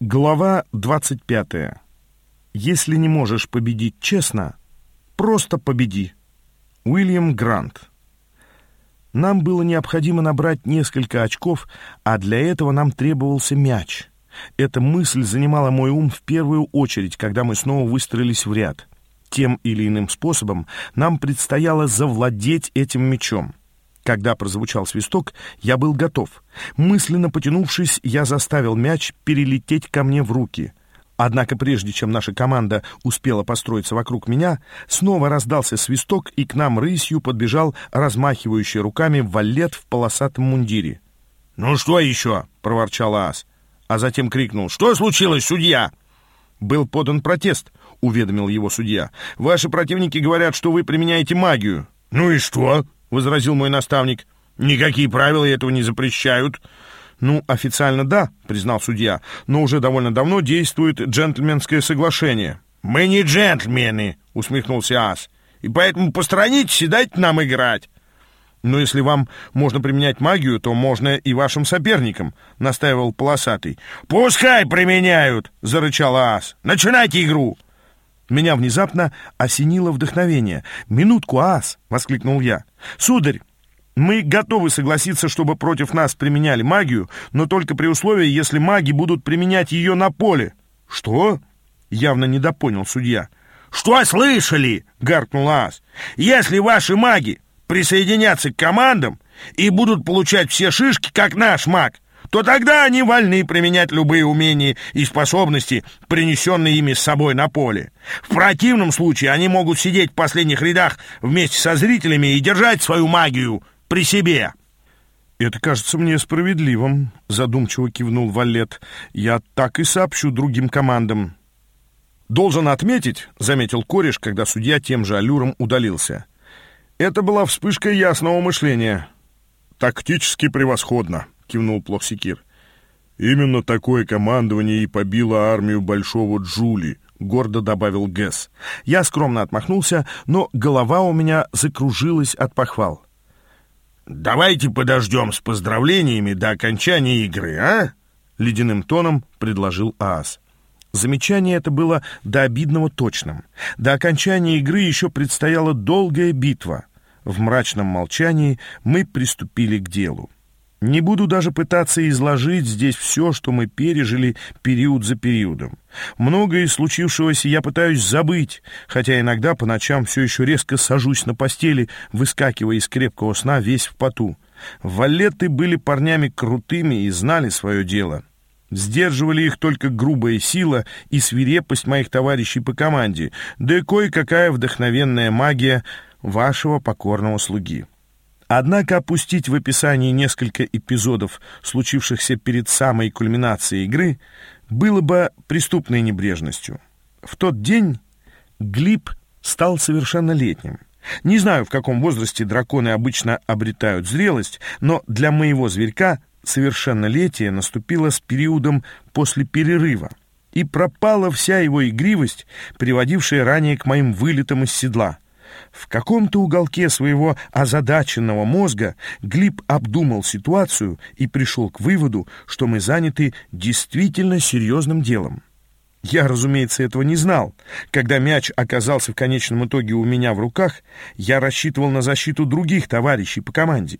Глава 25. Если не можешь победить честно, просто победи. Уильям Грант. Нам было необходимо набрать несколько очков, а для этого нам требовался мяч. Эта мысль занимала мой ум в первую очередь, когда мы снова выстроились в ряд. Тем или иным способом нам предстояло завладеть этим мячом. Когда прозвучал свисток, я был готов. Мысленно потянувшись, я заставил мяч перелететь ко мне в руки. Однако прежде чем наша команда успела построиться вокруг меня, снова раздался свисток, и к нам рысью подбежал размахивающий руками валет в полосатом мундире. «Ну что еще?» — проворчал Ас. А затем крикнул. «Что случилось, судья?» «Был подан протест», — уведомил его судья. «Ваши противники говорят, что вы применяете магию». «Ну и что?» — возразил мой наставник. «Никакие правила этого не запрещают». «Ну, официально да», — признал судья, «но уже довольно давно действует джентльменское соглашение». «Мы не джентльмены», — усмехнулся Ас, «и поэтому постранитесь и дайте нам играть». «Но если вам можно применять магию, то можно и вашим соперникам», — настаивал полосатый. «Пускай применяют!» — зарычал Ас. «Начинайте игру!» Меня внезапно осенило вдохновение. «Минутку, ас!» — воскликнул я. «Сударь, мы готовы согласиться, чтобы против нас применяли магию, но только при условии, если маги будут применять ее на поле». «Что?» — явно недопонял судья. «Что слышали?» — гаркнул ас. «Если ваши маги присоединятся к командам и будут получать все шишки, как наш маг, то тогда они вольны применять любые умения и способности, принесенные ими с собой на поле. В противном случае они могут сидеть в последних рядах вместе со зрителями и держать свою магию при себе. «Это кажется мне справедливым», — задумчиво кивнул Валет. «Я так и сообщу другим командам». «Должен отметить», — заметил кореш, когда судья тем же аллюром удалился. «Это была вспышка ясного мышления». «Тактически превосходно», кивнул Плохсикир. «Именно такое командование и побило армию Большого Джули», — гордо добавил Гэс. Я скромно отмахнулся, но голова у меня закружилась от похвал. «Давайте подождем с поздравлениями до окончания игры, а?» — ледяным тоном предложил Аас. Замечание это было до обидного точным. До окончания игры еще предстояла долгая битва. В мрачном молчании мы приступили к делу. Не буду даже пытаться изложить здесь все, что мы пережили период за периодом. Многое из случившегося я пытаюсь забыть, хотя иногда по ночам все еще резко сажусь на постели, выскакивая из крепкого сна весь в поту. Валеты были парнями крутыми и знали свое дело. Сдерживали их только грубая сила и свирепость моих товарищей по команде, да и кое-какая вдохновенная магия вашего покорного слуги. Однако опустить в описании несколько эпизодов, случившихся перед самой кульминацией игры, было бы преступной небрежностью. В тот день Глиб стал совершеннолетним. Не знаю, в каком возрасте драконы обычно обретают зрелость, но для моего зверька совершеннолетие наступило с периодом после перерыва, и пропала вся его игривость, приводившая ранее к моим вылетам из седла — в каком-то уголке своего озадаченного мозга Глиб обдумал ситуацию и пришел к выводу, что мы заняты действительно серьезным делом. Я, разумеется, этого не знал. Когда мяч оказался в конечном итоге у меня в руках, я рассчитывал на защиту других товарищей по команде.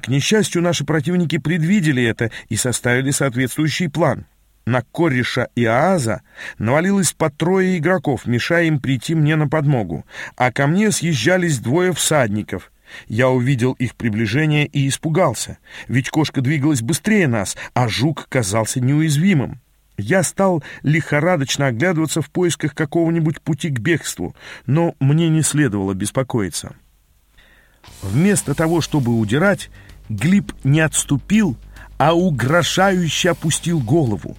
К несчастью, наши противники предвидели это и составили соответствующий план — на Корриша и Ааза навалилось по трое игроков, мешая им прийти мне на подмогу, а ко мне съезжались двое всадников. Я увидел их приближение и испугался, ведь кошка двигалась быстрее нас, а жук казался неуязвимым. Я стал лихорадочно оглядываться в поисках какого-нибудь пути к бегству, но мне не следовало беспокоиться. Вместо того, чтобы удирать, Глиб не отступил, а угрожающе опустил голову.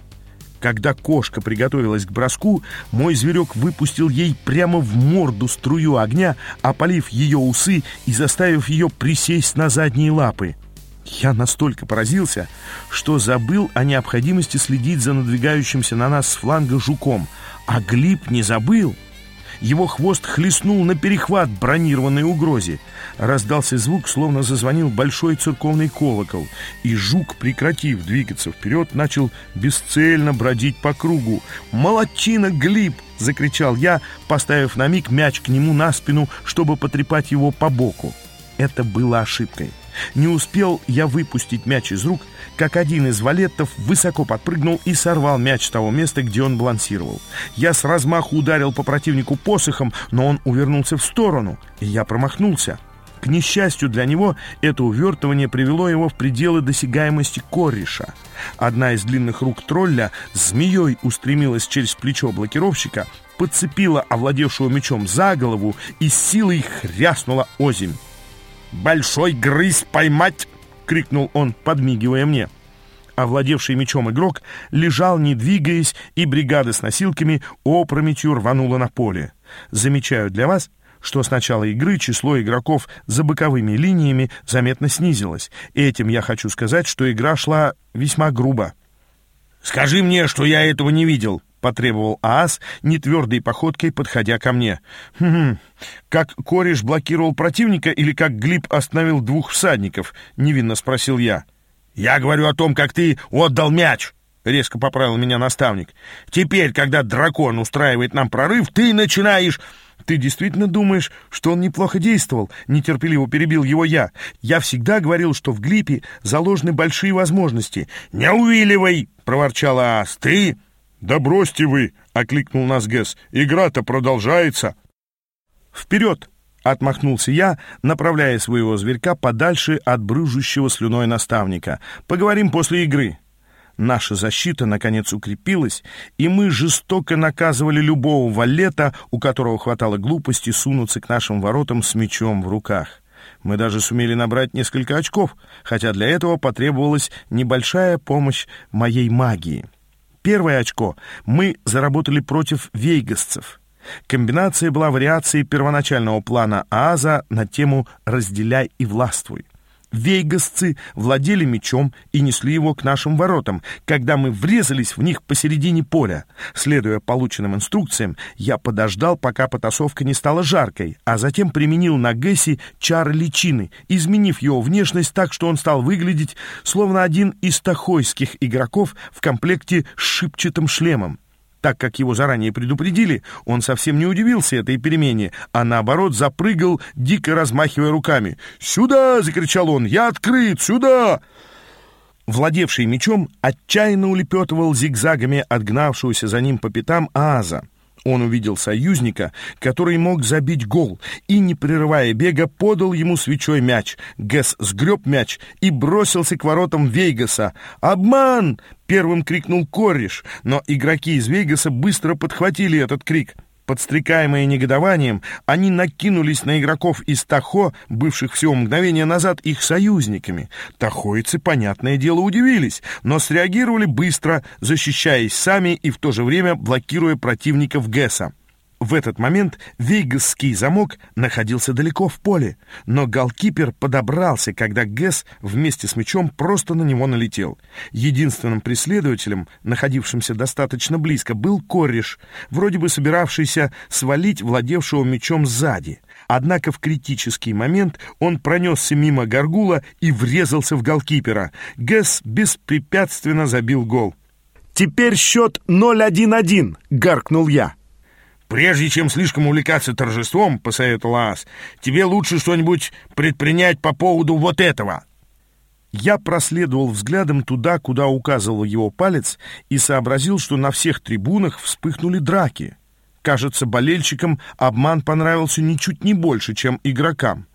Когда кошка приготовилась к броску, мой зверек выпустил ей прямо в морду струю огня, опалив ее усы и заставив ее присесть на задние лапы. Я настолько поразился, что забыл о необходимости следить за надвигающимся на нас с фланга жуком, а Глиб не забыл. Его хвост хлестнул на перехват бронированной угрозе. Раздался звук, словно зазвонил большой церковный колокол, и жук, прекратив двигаться вперед, начал бесцельно бродить по кругу. «Молодчина, Глиб!» — закричал я, поставив на миг мяч к нему на спину, чтобы потрепать его по боку. Это было ошибкой. Не успел я выпустить мяч из рук, как один из валеттов высоко подпрыгнул и сорвал мяч с того места, где он балансировал. Я с размаху ударил по противнику посохом, но он увернулся в сторону, и я промахнулся. К несчастью для него, это увертывание привело его в пределы досягаемости кореша. Одна из длинных рук тролля змеей устремилась через плечо блокировщика, подцепила овладевшего мечом за голову и силой хряснула озимь. «Большой грызь поймать!» — крикнул он, подмигивая мне. Овладевший мечом игрок лежал, не двигаясь, и бригада с носилками опрометью рванула на поле. Замечаю для вас, что с начала игры число игроков за боковыми линиями заметно снизилось. Этим я хочу сказать, что игра шла весьма грубо. «Скажи мне, что я этого не видел!» — потребовал Аас, нетвердой походкой подходя ко мне. «Хм, как кореш блокировал противника или как Глиб остановил двух всадников?» — невинно спросил я. «Я говорю о том, как ты отдал мяч!» — резко поправил меня наставник. «Теперь, когда дракон устраивает нам прорыв, ты начинаешь...» «Ты действительно думаешь, что он неплохо действовал?» — нетерпеливо перебил его я. «Я всегда говорил, что в Глипе заложены большие возможности». «Не увиливай!» — проворчала Аас. «Ты...» «Да бросьте вы!» — окликнул нас Гэс. «Игра-то продолжается!» «Вперед!» — отмахнулся я, направляя своего зверька подальше от брыжущего слюной наставника. «Поговорим после игры!» Наша защита, наконец, укрепилась, и мы жестоко наказывали любого валета, у которого хватало глупости сунуться к нашим воротам с мечом в руках. Мы даже сумели набрать несколько очков, хотя для этого потребовалась небольшая помощь моей магии. Первое очко мы заработали против вейгасцев. Комбинация была вариацией первоначального плана Ааза на тему «разделяй и властвуй». Вейгасцы владели мечом и несли его к нашим воротам, когда мы врезались в них посередине поля. Следуя полученным инструкциям, я подождал, пока потасовка не стала жаркой, а затем применил на Гесси чар личины, изменив его внешность так, что он стал выглядеть словно один из тахойских игроков в комплекте с шипчатым шлемом. Так как его заранее предупредили, он совсем не удивился этой перемене, а наоборот запрыгал, дико размахивая руками. «Сюда!» — закричал он. «Я открыт! Сюда!» Владевший мечом отчаянно улепетывал зигзагами отгнавшегося за ним по пятам Ааза. Он увидел союзника, который мог забить гол, и, не прерывая бега, подал ему свечой мяч. Гэс сгреб мяч и бросился к воротам Вейгаса. «Обман!» — первым крикнул Корриш, но игроки из Вейгаса быстро подхватили этот крик — Подстрекаемые негодованием, они накинулись на игроков из Тахо, бывших всего мгновения назад их союзниками. Тахойцы, понятное дело, удивились, но среагировали быстро, защищаясь сами и в то же время блокируя противников Гесса. В этот момент вейгасский замок находился далеко в поле, но голкипер подобрался, когда Гэс вместе с мячом просто на него налетел. Единственным преследователем, находившимся достаточно близко, был кореш, вроде бы собиравшийся свалить владевшего мячом сзади. Однако в критический момент он пронесся мимо Гаргула и врезался в голкипера. Гэс беспрепятственно забил гол. «Теперь счет 0-1-1!» — гаркнул я. «Прежде чем слишком увлекаться торжеством, — посоветовал Аас, — тебе лучше что-нибудь предпринять по поводу вот этого». Я проследовал взглядом туда, куда указывал его палец, и сообразил, что на всех трибунах вспыхнули драки. Кажется, болельщикам обман понравился ничуть не больше, чем игрокам.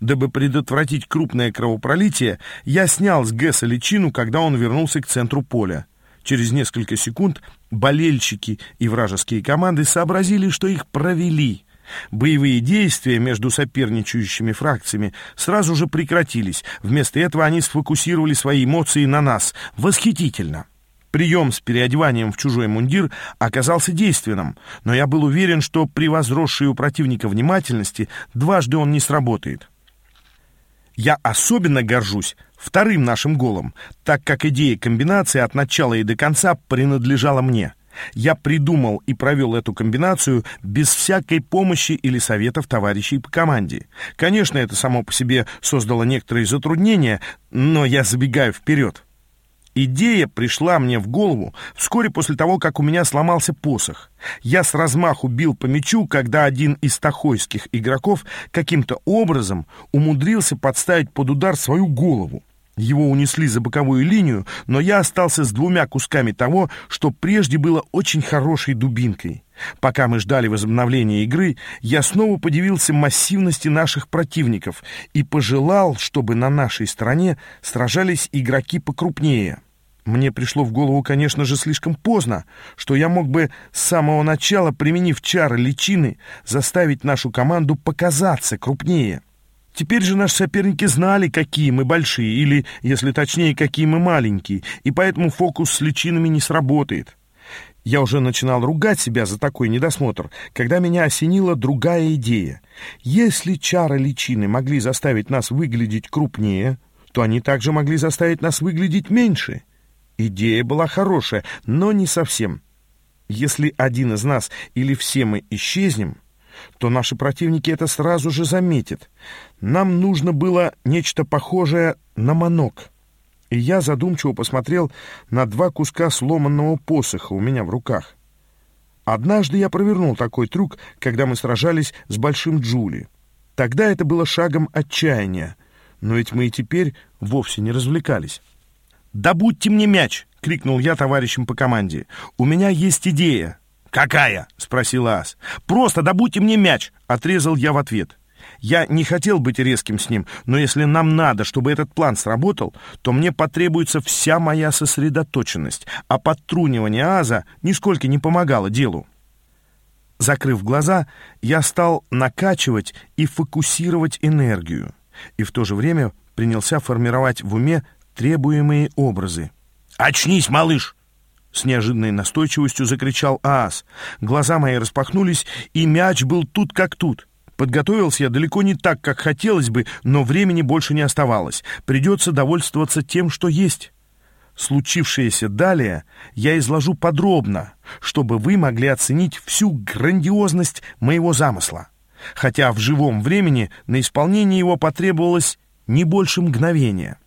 Дабы предотвратить крупное кровопролитие, я снял с Гэса личину, когда он вернулся к центру поля. Через несколько секунд болельщики и вражеские команды сообразили, что их провели. Боевые действия между соперничающими фракциями сразу же прекратились. Вместо этого они сфокусировали свои эмоции на нас. Восхитительно! Прием с переодеванием в чужой мундир оказался действенным, но я был уверен, что при возросшей у противника внимательности дважды он не сработает. Я особенно горжусь вторым нашим голом, так как идея комбинации от начала и до конца принадлежала мне. Я придумал и провел эту комбинацию без всякой помощи или советов товарищей по команде. Конечно, это само по себе создало некоторые затруднения, но я забегаю вперед. Идея пришла мне в голову вскоре после того, как у меня сломался посох. Я с размаху бил по мячу, когда один из тахойских игроков каким-то образом умудрился подставить под удар свою голову. Его унесли за боковую линию, но я остался с двумя кусками того, что прежде было очень хорошей дубинкой. Пока мы ждали возобновления игры, я снова подивился массивности наших противников и пожелал, чтобы на нашей стороне сражались игроки покрупнее. Мне пришло в голову, конечно же, слишком поздно, что я мог бы с самого начала, применив чары личины, заставить нашу команду показаться крупнее. Теперь же наши соперники знали, какие мы большие, или, если точнее, какие мы маленькие, и поэтому фокус с личинами не сработает. Я уже начинал ругать себя за такой недосмотр, когда меня осенила другая идея. Если чары личины могли заставить нас выглядеть крупнее, то они также могли заставить нас выглядеть меньше. Идея была хорошая, но не совсем. Если один из нас или все мы исчезнем, то наши противники это сразу же заметят. Нам нужно было нечто похожее на манок. И я задумчиво посмотрел на два куска сломанного посоха у меня в руках. Однажды я провернул такой трюк, когда мы сражались с Большим Джули. Тогда это было шагом отчаяния, но ведь мы и теперь вовсе не развлекались. «Добудьте мне мяч!» — крикнул я товарищам по команде. «У меня есть идея!» «Какая?» — спросил Ас. «Просто добудьте мне мяч!» — отрезал я в ответ. Я не хотел быть резким с ним, но если нам надо, чтобы этот план сработал, то мне потребуется вся моя сосредоточенность, а подтрунивание Аза нисколько не помогало делу. Закрыв глаза, я стал накачивать и фокусировать энергию, и в то же время принялся формировать в уме требуемые образы. «Очнись, малыш!» С неожиданной настойчивостью закричал Аас. Глаза мои распахнулись, и мяч был тут как тут. Подготовился я далеко не так, как хотелось бы, но времени больше не оставалось. Придется довольствоваться тем, что есть. Случившееся далее я изложу подробно, чтобы вы могли оценить всю грандиозность моего замысла. Хотя в живом времени на исполнение его потребовалось не больше мгновения.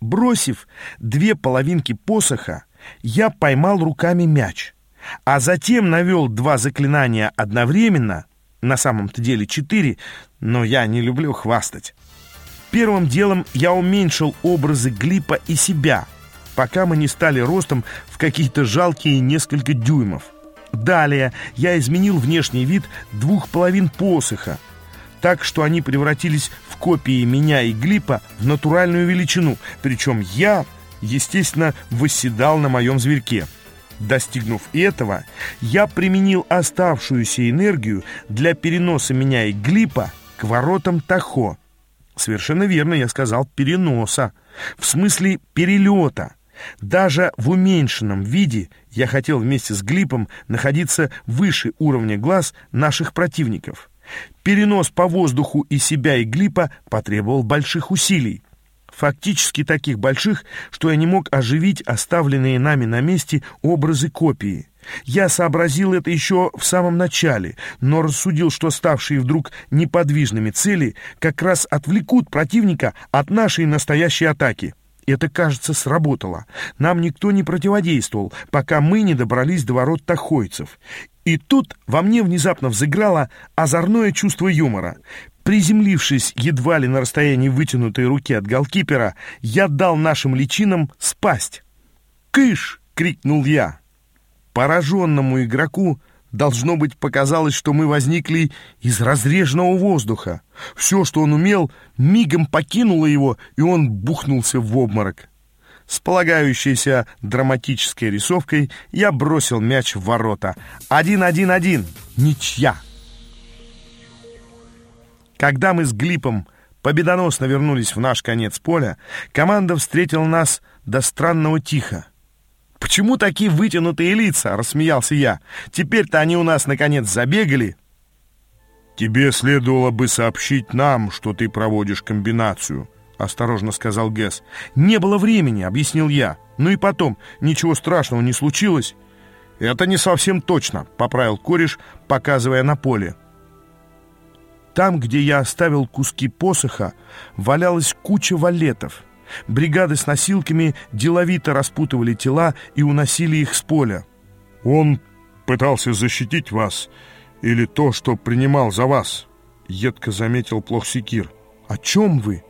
Бросив две половинки посоха, я поймал руками мяч, а затем навел два заклинания одновременно, на самом-то деле четыре, но я не люблю хвастать. Первым делом я уменьшил образы Глипа и себя, пока мы не стали ростом в какие-то жалкие несколько дюймов. Далее я изменил внешний вид двух половин посоха, так что они превратились в копии меня и Глипа в натуральную величину, причем я естественно, восседал на моем зверьке. Достигнув этого, я применил оставшуюся энергию для переноса меня и Глипа к воротам Тахо. Совершенно верно я сказал «переноса», в смысле перелета. Даже в уменьшенном виде я хотел вместе с Глипом находиться выше уровня глаз наших противников. Перенос по воздуху и себя и Глипа потребовал больших усилий фактически таких больших, что я не мог оживить оставленные нами на месте образы копии. Я сообразил это еще в самом начале, но рассудил, что ставшие вдруг неподвижными цели как раз отвлекут противника от нашей настоящей атаки. Это, кажется, сработало. Нам никто не противодействовал, пока мы не добрались до ворот тахойцев. И тут во мне внезапно взыграло озорное чувство юмора. Приземлившись едва ли на расстоянии вытянутой руки от голкипера, я дал нашим личинам спасть. «Кыш!» — крикнул я. Пораженному игроку Должно быть, показалось, что мы возникли из разреженного воздуха. Все, что он умел, мигом покинуло его, и он бухнулся в обморок. С полагающейся драматической рисовкой я бросил мяч в ворота. Один-один-один. Ничья. Когда мы с Глипом победоносно вернулись в наш конец поля, команда встретила нас до странного тихо. «Почему такие вытянутые лица?» — рассмеялся я. «Теперь-то они у нас, наконец, забегали». «Тебе следовало бы сообщить нам, что ты проводишь комбинацию», — осторожно сказал Гэс. «Не было времени», — объяснил я. «Ну и потом, ничего страшного не случилось». «Это не совсем точно», — поправил кореш, показывая на поле. Там, где я оставил куски посоха, валялась куча валетов. Бригады с носилками деловито распутывали тела и уносили их с поля. «Он пытался защитить вас или то, что принимал за вас», — едко заметил Плохсикир. «О чем вы?»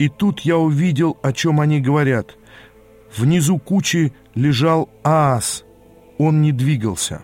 И тут я увидел, о чем они говорят. Внизу кучи лежал аас. Он не двигался.